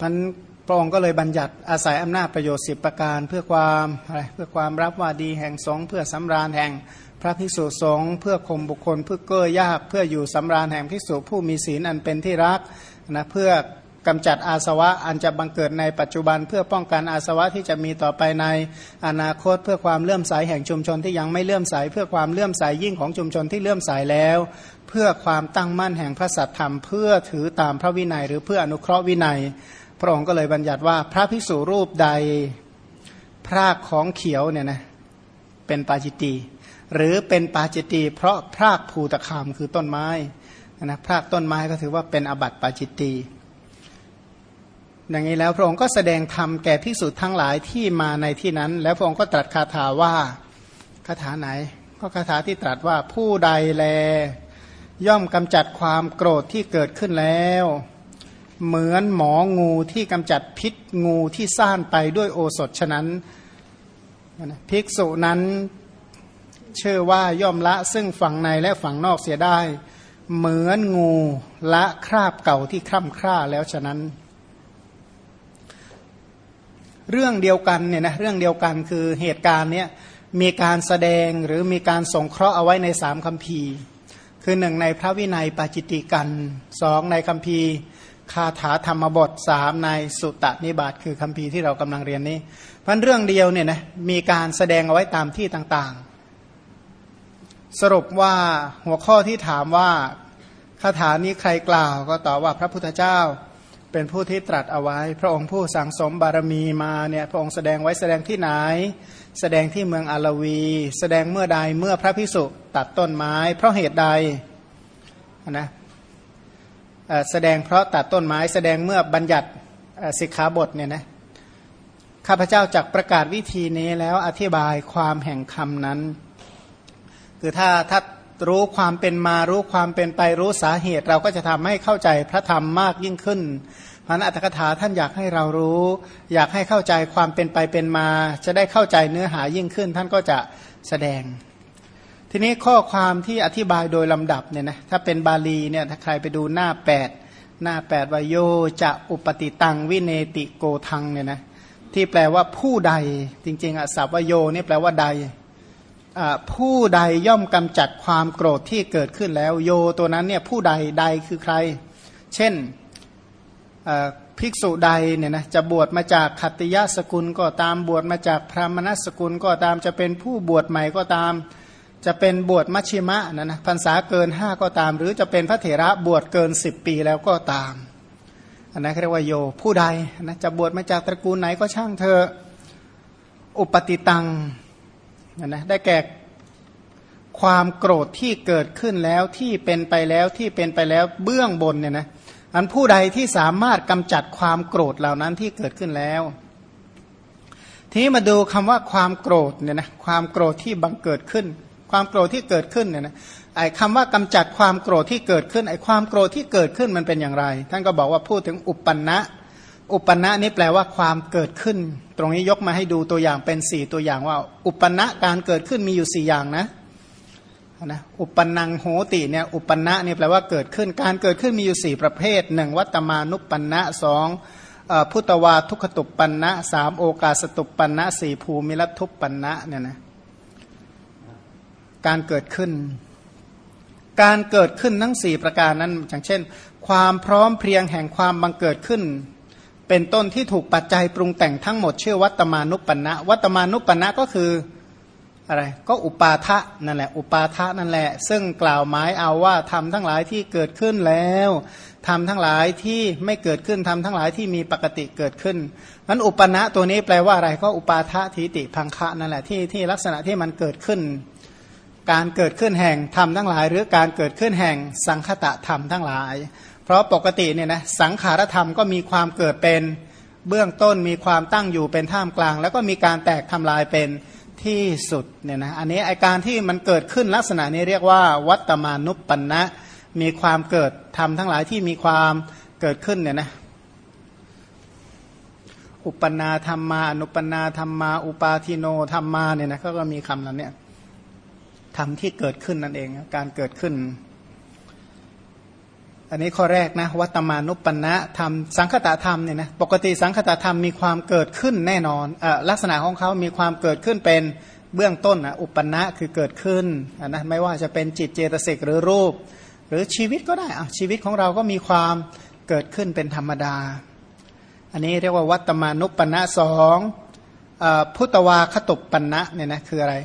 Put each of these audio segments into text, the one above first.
พันพระองค์ก็เลยบัญญัติอาศัยอำนาจประโยชน์สิบประการเพื่อความอะไรเพื่อความรับว่าดีแห่งสงเพื่อสำราญแห่งพระภิกษุสงฆ์เพื่อข่มบุคคล เพื่อเก้อยาก เพื่ออยู่สำราญแห่งภิกษุผู้มีศีลอันเป็นที่รักนะเพื่อกำจัดอาสวะอันจะบังเกิดในปัจจุบัน เพื่อป้องกันอาสวะที่จะมีต่อไปในอนาคต เพื่อความเลื่อมใสแห่งชุมชนที่ยังไม่เลื่อมใส เพื่อความเลื่อมใสยิ่งของชุมชนที่เลื่อมใสแล้ว เพื่อความตั้งมั่นแห่งพระสัตธรรม เพื่อถือตามพระวินัย หรือเพื่ออนุเคราะห์วินัย พระองค์ก็เลยบัญญัติว่าพระภิกษุรูปใดพรากของเขียวเนี่ยนะเป็นปาจิตตีหรือเป็นปาจิตตีเพราะพรากภูตะคามคือต้นไม้นะพรากต้นไม้ก็ถือว่าเป็นอบัติปาจิตตีอย่างนี้แล้วพระองค์ก็แสดงธรรมแก่ภิกษุทั้งหลายที่มาในที่นั้น แล้วพระองค์ก็ตรัสคาถาว่าคาถาไหน ก็คาถาที่ตรัสว่าผู้ใดแล ย่อมกำจัดความโกรธที่เกิดขึ้นแล้ว เหมือนหมองูที่กำจัดพิษงูที่ซ่านไปด้วยโอสถฉะนั้นภิกษุนั้นเชื่อว่าย่อมละซึ่งฝั่งในและฝั่งนอกเสียได้ เหมือนงูละคราบเก่าที่คร่ำคร่าแล้วฉะนั้น เรื่องเดียวกันเนี่ยนะเรื่องเดียวกันคือเหตุการณ์เนี้ยมีการแสดงหรือมีการสงเคราะห์เอาไว้ในสามคัมภีร์คือหนึ่งในพระวินัยปาจิติกันสองในคัมภีร์ คาถาธรรมบทสามในสุตตนิบาตคือคัมภีร์ที่เรากำลังเรียนนี้พันเรื่องเดียวเนี่ยนะมีการแสดงเอาไว้ตามที่ต่างๆ สรุปว่าหัวข้อที่ถามว่าคาถานี้ใครกล่าวก็ตอบว่าพระพุทธเจ้าเป็นผู้ที่ตรัสเอาไว้ พระองค์ผู้สั่งสมบารมีมาเนี่ยพระองค์แสดงไว้แสดงที่ไหน แสดงที่เมืองอาลวี แสดงเมื่อใดเมื่อพระพิสุตัดต้นไม้ เพราะเหตุใดนะ แสดงเพราะตัดต้นไม้แสดงเมื่อบัญญัติสิกขาบทเนี่ยนะข้าพเจ้าจักประกาศวิธีนี้แล้วอธิบายความแห่งคำนั้น คือถ้าถ้ารู้ความเป็นมารู้ความเป็นไปรู้สาเหตุ เราก็จะทำให้เข้าใจพระธรรมมากยิ่งขึ้นพันอัตถกถาท่านอยากให้เรารู้ อยากให้เข้าใจความเป็นไปเป็นมา จะได้เข้าใจเนื้อหายิ่งขึ้น ท่านก็จะแสดง ทีนี้ข้อความที่อธิบายโดยลำดับเนี่ยนะถ้าเป็นบาลีเนี่ยถ้าใครไปดูหน้า 8 หน้า8วโยจะอุปติตังวิเนติโกทังเนี่ยนะที่แปลว่าผู้ใดจริงๆอะสัพวโยนี่แปลว่าใดผู้ใดย่อมกำจัดความโกรธที่เกิดขึ้นแล้ว โยตัวนั้นเนี่ยผู้ใดใดคือใคร เช่นภิกษุใดเนี่ยนะจะบวชมาจากขัตติยสกุลก็ตามบวชมาจากพระมณสกุลก็ตามจะเป็นผู้บวชใหม่ก็ตาม จะเป็นบวชมัชชิมะนะนะพรรษาเกินห้าก็ตาม หรือจะเป็นพระเถระบวชเกินสิบปีแล้วก็ตามอันนั้นเรียกว่าโยผู้ใดนะจะบวชมาจากตระกูลไหนก็ช่างเธออุปติตังนะได้แก่ความโกรธที่เกิดขึ้นแล้วที่เป็นไปแล้วที่เป็นไปแล้วเบื้องบนเนี่ยนะอันผู้ใดที่สามารถกำจัดความโกรธเหล่านั้นที่เกิดขึ้นแล้ว ทีนี้มาดูคำว่าความโกรธเนี่ยนะความโกรธที่บังเกิดขึ้น ความโกรธที่เกิดขึ้นเนี่ยนะไอ้คำว่ากำจัดความโกรธที่เกิดขึ้นไอ้ความโกรธที่เกิดขึ้นมันเป็นอย่างไร ท่านก็บอกว่าพูดถึงอุปปันนะอุปนะนี้แปลว่าความเกิดขึ้น ตรงนี้ยกมาให้ดูตัวอย่างเป็นสี่ตัวอย่างว่า อุปนะการเกิดขึ้นมีอยู่สี่อย่างนะนะอุปนังโหติเนี่ยอุปนะเนี่ยแปลว่าเกิดขึ้น การเกิดขึ้นมีอยู่สี่ประเภทหนึ่งวัตมานุปปนะสองพุทธวาทุกขตุปปันนะสามโอกาสตุปปันนะสี่ภูมิรัทุปปันนะเนี่ยนะ การเกิดขึ้น การเกิดขึ้นทั้งสี่ประการนั้น อย่างเช่น ความพร้อมเพรียงแห่งความบังเกิดขึ้น เป็นต้นที่ถูกปัจจัยปรุงแต่งทั้งหมดชื่อวัตมานุปปนะวัตมานุปปนะก็คืออะไรก็อุปาทะนั่นแหละ อุปาทะนั่นแหละ ซึ่งกล่าวหมายเอาว่าทำทั้งหลายที่เกิดขึ้นแล้วทำทั้งหลายที่ไม่เกิดขึ้นทำทั้งหลายที่มีปกติเกิดขึ้นนั้นอุปนะตัวนี้แปลว่าอะไรก็อุปาทะทิติพังคะนั่นแหละที่ที่ลักษณะที่มันเกิดขึ้น การเกิดขึ้นแห่งธรรมทั้งหลาย หรือการเกิดขึ้นแห่งสังคตะธรรมทั้งหลาย เพราะปกติเนี่ยนะสังขารธรรมก็มีความเกิดเป็นเบื้องต้นมีความตั้งอยู่เป็นท่ามกลาง แล้วก็มีการแตกทำลายเป็นที่สุดเนี่ยนะอันนี้ไอการที่มันเกิดขึ้นลักษณะนี้เรียกว่า วัตมานุปปันนะมีความเกิดทำทั้งหลายที่มีความเกิดขึ้นเนี่ยนะอุปนาธรรมา อนุปนาธรรมา อุปาทิโนธรรมาเนี่ยนะเขาก็มีคำนั้นเนี่ย ทำที่เกิดขึ้นนั่นเอง การเกิดขึ้น อันนี้ข้อแรกนะวัตมานุปปณะธรรมสังคตธรรมเนี่ยนะปกติสังคตธรรมมีความเกิดขึ้นแน่นอนอลักษณะของเขามีความเกิดขึ้นเป็นเบื้องต้นนะอุปนะคือเกิดขึ้นนะไม่ว่าจะเป็นจิตเจตสิกหรือรูป หรือชีวิตก็ได้ชีวิตของเราก็มีความเกิดขึ้นเป็นธรรมดา อันนี้เรียกว่าวัตมานุปปณะสองพุทธวาคตุปปณะเนี่ยนะคืออะไร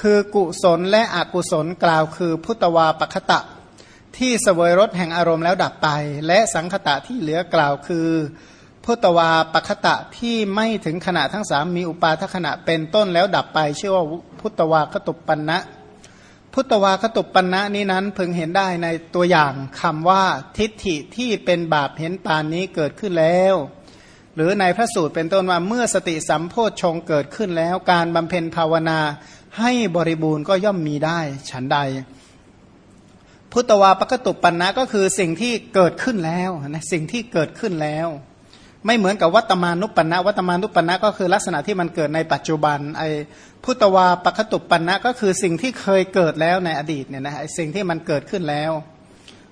คือกุศลและอกุศลกล่าวคือพุทธวาปคตะ ที่เสวยรสแห่งอารมณ์แล้วดับไป และสังคตะที่เหลือกล่าวคือพุทธวาปคตะที่ไม่ถึงขณะทั้งสามมีอุปาทขณะเป็นต้นแล้วดับไป ชื่อว่าพุทธวาคตุปปันนะพุทธวาคตุปปันนะนี้นั้นพึงเห็นได้ในตัวอย่างคำว่าทิฏฐิที่เป็นบาปเห็นปานนี้เกิดขึ้นแล้ว หรือในพระสูตรเป็นต้นว่าเมื่อสติสัมโพชฌงเกิดขึ้นแล้วการบำเพ็ญภาวนา ให้บริบูรณ์ก็ย่อมมีได้ ฉันใด พุทธวาปกตุปันนะก็คือสิ่งที่เกิดขึ้นแล้วนะสิ่งที่เกิดขึ้นแล้ว ไม่เหมือนกับวัตมานุปันนะวัตมานุปันนะก็คือลักษณะที่มันเกิดในปัจจุบันไอพุทธวาปกตุปันนะก็คือสิ่งที่เคยเกิดแล้วในอดีตเนี่ยนะไอสิ่งที่มันเกิดขึ้นแล้ว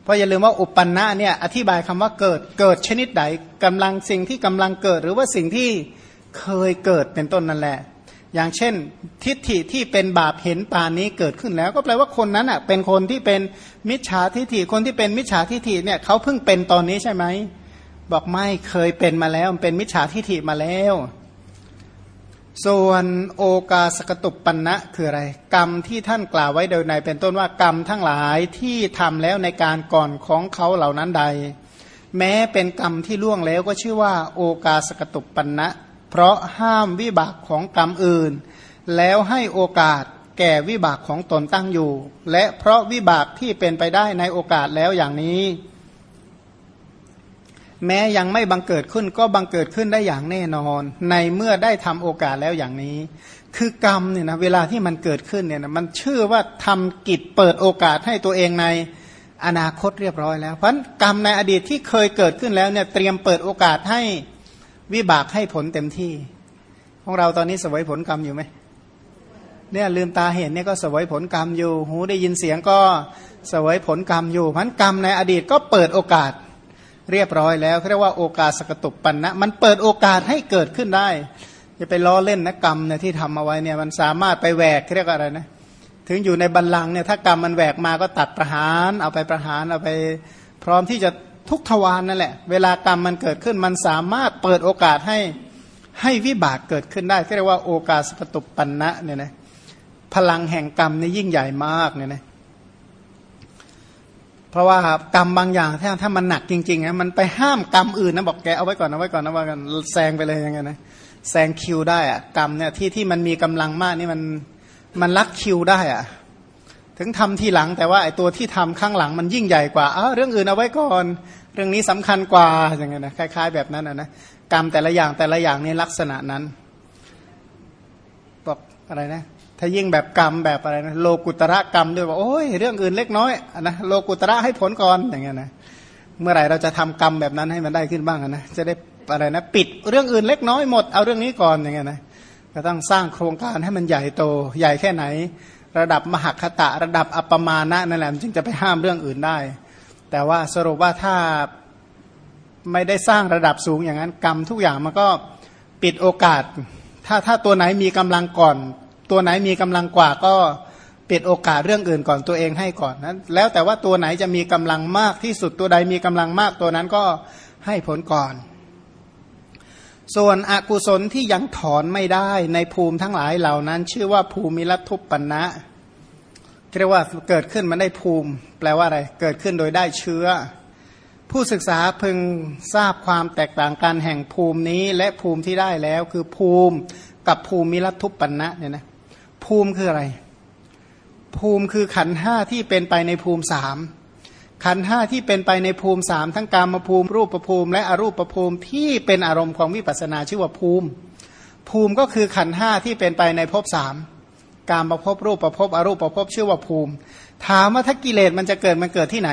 เพราะอย่าลืมว่าอุปันนะเนี่ยอธิบายคำว่าเกิดเกิดชนิดใดกำลังสิ่งที่กำลังเกิด หรือว่าสิ่งที่เคยเกิดเป็นต้นนั่นแหละ อย่างเช่น ทิฏฐิที่เป็นบาปเห็นป่านนี้เกิดขึ้นแล้ว ก็แปลว่าคนนั้นอะเป็นคนที่เป็นมิจฉาทิฏฐิคนที่เป็นมิจฉาทิฏฐิเนี่ยเขาเพิ่งเป็นตอนนี้ใช่ไหมบอกไม่เคยเป็นมาแล้วเป็นมิจฉาทิฏฐิมาแล้ว ส่วนโอกาสกตุปปันนะคืออะไร กรรมที่ท่านกล่าวไว้โดยในเป็นต้นว่ากรรมทั้งหลายที่ทำแล้วในการก่อนของเขาเหล่านั้นใด แม้เป็นกรรมที่ล่วงแล้วก็ชื่อว่า โอกาสกตุปปันนะ เพราะห้ามวิบากของกรรมอื่น แล้วให้โอกาสแก่วิบากของตนตั้งอยู่ และเพราะวิบากที่เป็นไปได้ในโอกาสแล้วอย่างนี้ แม้ยังไม่บังเกิดขึ้นก็บังเกิดขึ้นได้อย่างแน่นอน ในเมื่อได้ทำโอกาสแล้วอย่างนี้ คือกรรมเนี่ยนะเวลาที่มันเกิดขึ้นเนี่ยนะมันเชื่อว่าทำกิจเปิดโอกาสให้ตัวเองในอนาคตเรียบร้อยแล้ว เพราะกรรมในอดีตที่เคยเกิดขึ้นแล้วเนี่ยเตรียมเปิดโอกาสให้ วิบากให้ผลเต็มที่ ของเราตอนนี้สวยผลกรรมอยู่ไหมเนี่ยลืมตาเห็นเนี่ยก็สวยผลกรรมอยู่ หูได้ยินเสียงก็สวยผลกรรมอยู่พันกรรมในอดีตก็เปิดโอกาสเรียบร้อยแล้วเรียกว่าโอกาสสกตุปปันนะมันเปิดโอกาสให้เกิดขึ้นได้จะไปล้อเล่นนะกรรมเนี่ยที่ทำเอาไว้เนี่ยมันสามารถไปแหวกเรียกอะไรนะถึงอยู่ในบัลลังก์เนี่ยถ้ากรรมมันแหวกมาก็ตัดประหาร เอาไปประหารเอาไปพร้อมที่จะ ทุกทวารนนั่นแหละ เวลากรรมมันเกิดขึ้นมันสามารถเปิดโอกาสให้ให้วิบากเกิดขึ้นได้เรียกว่าโอกาสปตุปันนะเนี่ยนะพลังแห่งกรรมนี่ยิ่งใหญ่มากเนี่ยนะเพราะว่ากรรมบางอย่างถ้าถ้ามันหนักจริงๆนะมันไปห้ามกรรมอื่นนะบอกแกเอาไว้ก่อนเอาไว้ก่อนนะว่ากันแซงไปเลยยังไงนะแซงคิวได้อะกรรมเนี่ยที่ที่มันมีกำลังมากนี่มันมันลักคิวได้อะ ถึงทำทีหลังแต่ว่าไอ้ตัวที่ทำข้างหลังมันยิ่งใหญ่กว่าเออเรื่องอื่นเอาไว้ก่อน เรื่องนี้สำคัญกว่าอย่างเงี้ยนะคล้าย ๆ แบบนั้นนะนะกรรมแต่ละอย่างแต่ละอย่างในลักษณะนั้นบอกอะไรนะถ้ายิ่งแบบกรรมแบบอะไรนะโลกุตระกรรมด้วยว่าโอ้ยเรื่องอื่นเล็กน้อยนะโลกุตระให้ผลก่อนอย่างเงี้ยนะเมื่อไหร่เราจะทำกรรมแบบนั้นให้มันได้ขึ้นบ้างนะจะได้อะไรนะปิดเรื่องอื่นเล็กน้อยหมดเอาเรื่องนี้ก่อนอย่างเงี้ยนะก็ต้องสร้างโครงการให้มันใหญ่โตใหญ่แค่ไหน ระดับมหคตะระดับอัปมาณะนั่นแหละจึงจะไปห้ามเรื่องอื่นได้ แต่ว่าสรุปว่าถ้าไม่ได้สร้างระดับสูงอย่างนั้นกรรมทุกอย่างมันก็ปิดโอกาส ถ้าถ้าตัวไหนมีกำลังก่อน ตัวไหนมีกำลังกว่าก็ปิดโอกาสเรื่องอื่นก่อนตัวเองให้ก่อนนั้น แล้วแต่ว่าตัวไหนจะมีกำลังมากที่สุดตัวใดมีกำลังมากตัวนั้นก็ให้ผลก่อน ส่วนอกุศลที่ยังถอนไม่ได้ในภูมิทั้งหลายเหล่านั้น ชื่อว่าภูมิรัทุปปนะเรียกว่าเกิดขึ้นมาได้ภูมิ แปลว่าอะไร เกิดขึ้นโดยได้เชื้อ ผู้ศึกษาพึงทราบความแตกต่างกันแห่งภูมินี้ และภูมิที่ได้แล้วคือภูมิกับภูมิรัทุปปันนะเนี่ยนะภูมิคืออะไร ภูมิคือขันห้าที่เป็นไปในภูมิสาม ขันห้าที่เป็นไปในภูมิสามทั้งการมภูมิรูปภูมิ และอรูปภูมิที่เป็นอารมณ์ของวิปัสนาชื่อว่าภูมิ ภูมิก็คือขันห้าที่เป็นไปในภพสามการประพบรูปประพบอรูปประพบชื่อว่าภูมิ ถามว่าถ้ากิเลสมันจะเกิดมันเกิดที่ไหน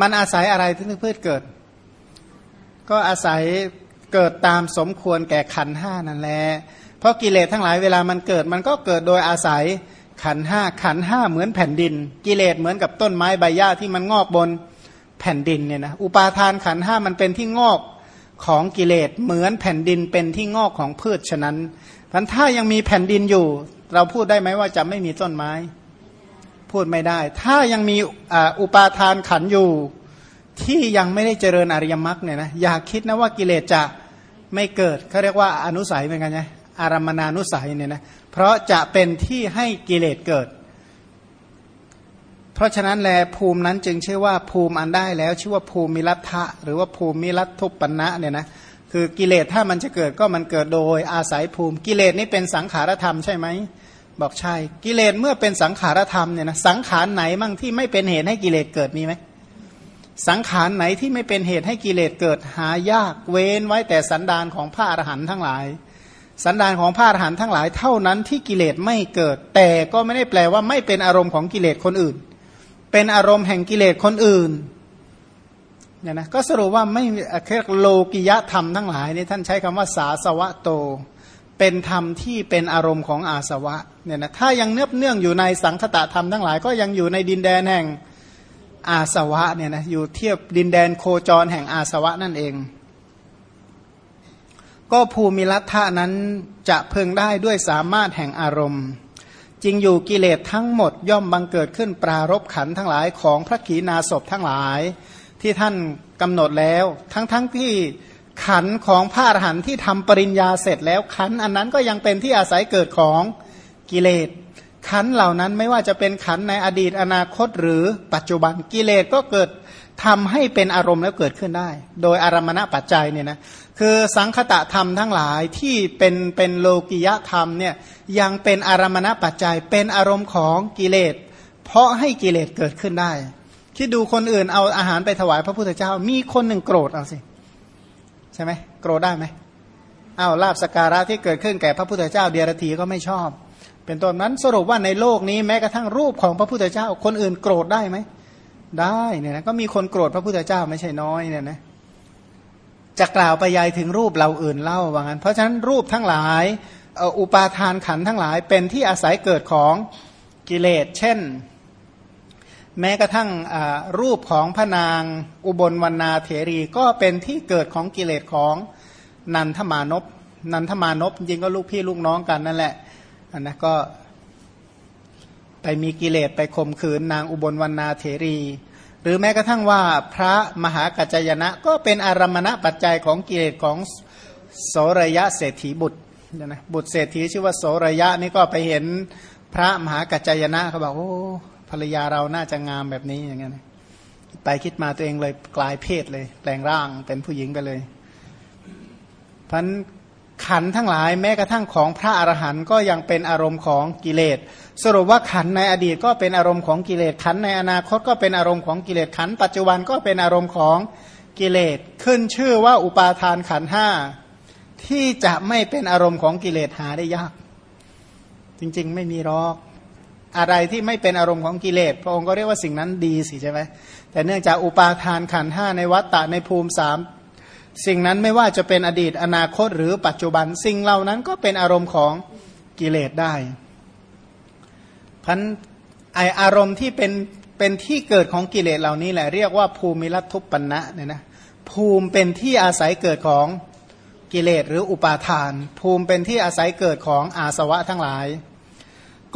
มันอาศัยอะไรที่เพื่อเกิด ก็อาศัยเกิดตามสมควรแก่ขันห้านั่นแหละเพราะกิเลสทั้งหลายเวลามันเกิดมันก็เกิดโดยอาศัย ขันห้าขันห้าเหมือนแผ่นดิน กิเลสเหมือนกับต้นไม้ใบหญ้าที่มันงอกบนแผ่นดินเนี่ยนะอุปาทานขันห้ามันเป็นที่งอกของกิเลสเหมือนแผ่นดินเป็นที่งอกของพืชฉะนั้นพันถ้ายังมีแผ่นดินอยู่ เราพูดได้ไหมว่าจะไม่มีต้นไม้ พูดไม่ได้ ถ้ายังมีอุปาทานขันอยู่ที่ยังไม่ได้เจริญอริยมรรคเนี่ยนะอย่าคิดนะว่ากิเลสจะไม่เกิดเขาเรียกว่าอนุสัยเหมือนกันไง อารมณานุสัยเนี่ยนะเพราะจะเป็นที่ให้กิเลสเกิด เพราะฉะนั้นแลภูมินั้นจึงชื่อว่าภูมิอันได้แล้วชื่อว่าภูมิรัฐะหรือว่าภูมิรัทุปนะเนี่ยนะคือกิเลสถ้ามันจะเกิดก็มันเกิดโดยอาศัยภูมิกิเลสนี่เป็นสังขารธรรมใช่ไหมบอกใช่ กิเลสเมื่อเป็นสังขารธรรมเนี่ยนะสังขารไหนมั่งที่ไม่เป็นเหตุให้กิเลสเกิดมีไหมสังขารไหนที่ไม่เป็นเหตุให้กิเลสเกิดหายากเว้นไว้แต่สันดานของพระอรหันต์ทั้งหลาย สันดานของพระอรหันต์ทั้งหลายเท่านั้นที่กิเลสไม่เกิด แต่ก็ไม่ได้แปลว่าไม่เป็นอารมณ์ของกิเลสคนอื่น เป็นอารมณ์แห่งกิเลสคนอื่นเนี่ยนะก็สรุปว่าไม่เรียกโลกิยธรรมทั้งหลายนี่ท่านใช้คำว่าสาสวะโต เป็นธรรมที่เป็นอารมณ์ของอาสวะเนี่ยนะถ้ายังเนือบเนื่องอยู่ในสังคตะธรรมทั้งหลาย ก็ยังอยู่ในดินแดนแห่งอาสวะเนี่ยนะอยู่เทียบดินแดนโคจรแห่งอาสวะนั่นเอง ก็ภูมิลัทธะนั้นจะเพึงได้ด้วยสามารถแห่งอารมณ์ จริงอยู่กิเลสทั้งหมดย่อมบังเกิดขึ้นปรารบขันทั้งหลายของพระขีณาสพทั้งหลาย ที่ท่านกำหนดแล้ว ทั้งๆทที่ขันของพระอรหันต์ที่ทำปริญญาเสร็จแล้วขันอันนั้นก็ยังเป็นที่อาศัยเกิดของกิเลสขันเหล่านั้นไม่ว่าจะเป็นขันในอดีตอนาคตหรือปัจจุบันกิเลสก็เกิดทำให้เป็นอารมณ์แล้วเกิดขึ้นได้ โดยอารมณปัจจัยเนี่ยนะ คือสังคตะธรรมทั้งหลายที่เป็นเป็นโลกิยธรรมเนี่ยยังเป็นอารมณปัจจัยเป็นอารมณ์ของกิเลส เพราะให้กิเลสเกิดขึ้นได้ คิดดูคนอื่นเอาอาหารไปถวายพระพุทธเจ้ามีคนหนึ่งโกรธเอาสิ ใช่ไหมโกรธได้ไหมเอาลาบสการะที่เกิดขึ้นแก่พระพุทธเจ้าเดียรถีก็ไม่ชอบ เป็นต้นนั้นสรุปว่าในโลกนี้แม้กระทั่งรูปของพระพุทธเจ้า คนอื่นโกรธได้ไหมได้เนี่ยนะก็มีคนโกรธพระพุทธเจ้าไม่ใช่น้อยเนี่ยนะ จะกล่าวไปยายถึงรูปเราอื่นเล่าว่างั้น เพราะฉะนั้นรูปทั้งหลายอุปาทานขันทั้งหลายเป็นที่อาศัยเกิดของกิเลส เช่น แม้กระทั่งรูปของพระนางอุบลวรรณาเถรีก็เป็นที่เกิดของกิเลสของนันทมานพนันทมานพจริงก็ลูกพี่ลูกน้องกันนั่นแหละอันนะก็ไปมีกิเลสไปข่มขืนนางอุบลวรรณาเถรี หรือแม้กระทั่งว่าพระมหากัจจยนะ ก็เป็นอารมณะปัจจัยของกิเลสของโสรยะเศรษฐีบุตรนะบุตรเศรษฐีชื่อว่าโสรยะนี่ก็ไปเห็นพระมหากัจจยนะเขาบอกโอ้ภรรยาเราน่าจะงามแบบนี้อย่างเงี้ยไปคิดมาตัวเองเลยกลายเพศเลย แปลงร่างเป็นผู้หญิงไปเลยพัน ขันทั้งหลายแม้กระทั่งของพระอรหันต์ก็ยังเป็นอารมณ์ของกิเลส สรุปว่าขันในอดีตก็เป็นอารมณ์ของกิเลสขันในอนาคตก็เป็นอารมณ์ของกิเลสขัน ปัจจุบันก็เป็นอารมณ์ของกิเลสขึ้นชื่อว่าอุปาทานขันห้าที่จะไม่เป็นอารมณ์ของกิเลสหาได้ยาก จริงๆ ไม่มีรอกอะไรที่ไม่เป็นอารมณ์ของกิเลสพระองค์ก็เรียกว่าสิ่งนั้นดีสิใช่ไหมแต่เนื่องจากอุปาทานขันห้าในวัฏฏะในภูมิสาม สิ่งนั้นไม่ว่าจะเป็นอดีตอนาคตหรือปัจจุบันสิ่งเหล่านั้นก็เป็นอารมณ์ของกิเลสได้พันไออารมณ์ที่เป็นเป็นที่เกิดของกิเลสเหล่านี้แหละเรียกว่าภูมิรัทุปปนะเนี่ยนะภูมิเป็นที่อาศัยเกิดของกิเลสหรืออุปาทาน ภูมิเป็นที่อาศัยเกิดของอาสวะทั้งหลาย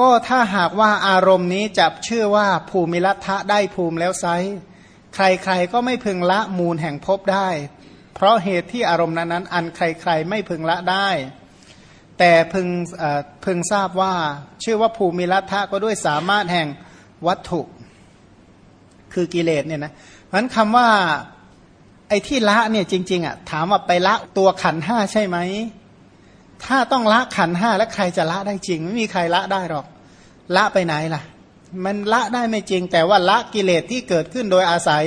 ก็ถ้าหากว่าอารมณ์นี้จับเชื่อว่าภูมิรัฐะได้ภูมิแล้วไซใครๆก็ไม่พึงละมูลแห่งภพได้ ราะเหตุที่อารมณ์นั้นอันใครๆไม่พึงละได้ แต่พึงพึงทราบว่า ชื่อว่าภูมิลัทธะก็ด้วยสามารถแห่งวัตถุ คือกิเลสเนี่ยนะเพราะนั้นคำว่าไอ้ที่ละเนี่ยจริง ๆอะถามว่าไปละตัวขันห้าใช่ไหมถ้าต้องละขันห้าแล้วใครจะละได้จริง ไม่มีใครละได้หรอก ละไปไหนล่ะ มันละได้ไม่จริง แต่ว่าละกิเลสที่เกิดขึ้นโดยอาศัย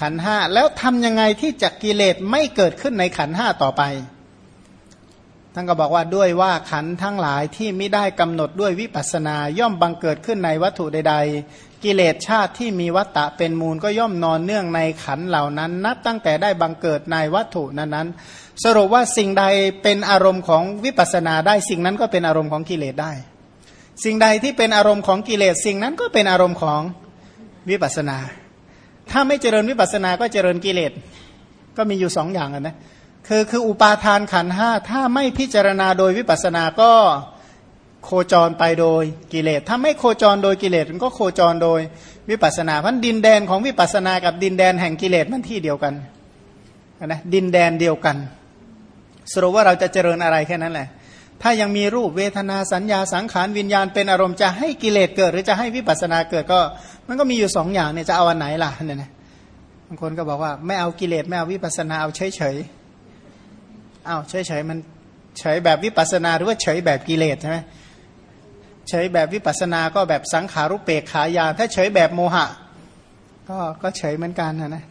ขันห้าแล้วทำยังไงที่จะกิเลสไม่เกิดขึ้นในขันห้าต่อไปท่านก็บอกว่าด้วยว่าขันทั้งหลายที่ไม่ได้กำหนดด้วยวิปัสนาย่อมบังเกิดขึ้นในวัตถุใด ๆ กิเลสชาติที่มีวัตตะเป็นมูลก็ย่อมนอนเนื่องในขันเหล่านั้น นับตั้งแต่ได้บังเกิดในวัตถุนั้นๆ สรุปว่าสิ่งใดเป็นอารมณ์ของวิปัสนาได้สิ่งนั้นก็เป็นอารมณ์ของกิเลสได้ สิ่งใดที่เป็นอารมณ์ของกิเลสสิ่งนั้นก็เป็นอารมณ์ของวิปัสนา ถ้าไม่เจริญวิปัสสนาก็เจริญกิเลส ก็มีอยู่สองอย่างนะคือคืออุปาทานขันห้าถ้าไม่พิจารณาโดยวิปัสสนาก็โคจรไปโดยกิเลส ถ้าไม่โคจรโดยกิเลสมันก็โคจรโดยวิปัสสนาพันดินแดนของวิปัสสนากับดินแดนแห่งกิเลสมันที่เดียวกันนะดินแดนเดียวกันสรุปว่าเราจะเจริญอะไรแค่นั้นแหละ ถ้ายังมีรูปเวทนาสัญญาสังขารวิญญาณเป็นอารมณ์จะให้กิเลสเกิด หรือจะให้วิปัสสนาเกิดก็ มันก็มีอยู่สองอย่างเนี่ยจะเอาอันไหนล่ะเนี่ยนะบางคนก็บอกว่าไม่เอากิเลสไม่เอาวิปัสสนาเอาเฉยเฉยเอาเฉยเฉยมันเฉยแบบวิปัสสนาหรือว่าเฉยแบบกิเลสใช่ไหมเฉยแบบวิปัสสนาก็แบบสังขารุปเปกขายาถ้าเฉยแบบโมหะ ก็ก็เฉยเหมือนกันนะนะ